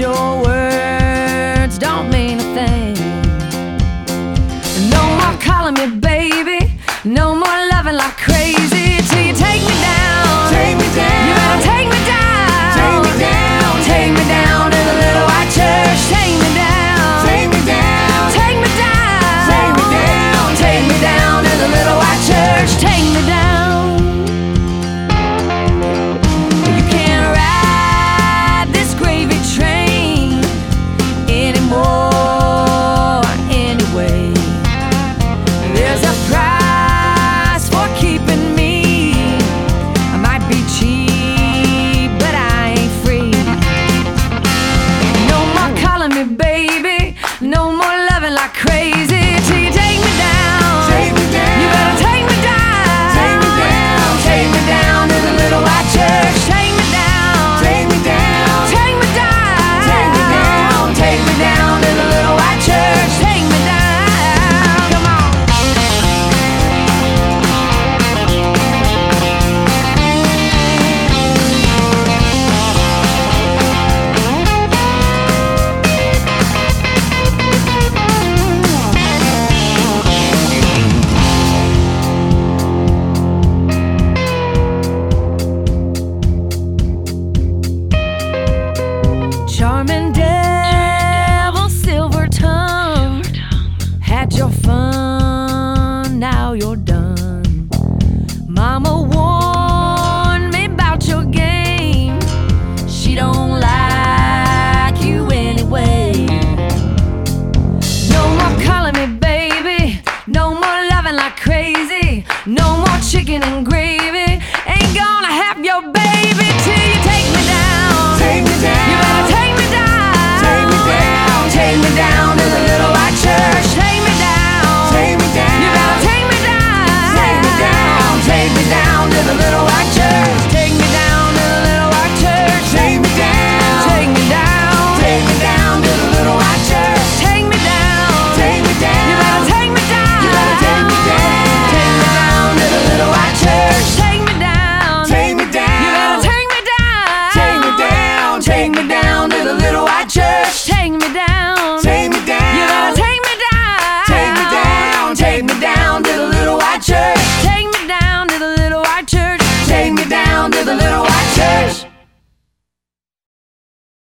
your words don't mean a thing. No more calling me baby, no more loving like crazy. Mama warned me about your game. She don't like you anyway. No more calling me baby. No more loving like crazy. No more chicken and gravy. Ain't gonna have your baby. the little white church.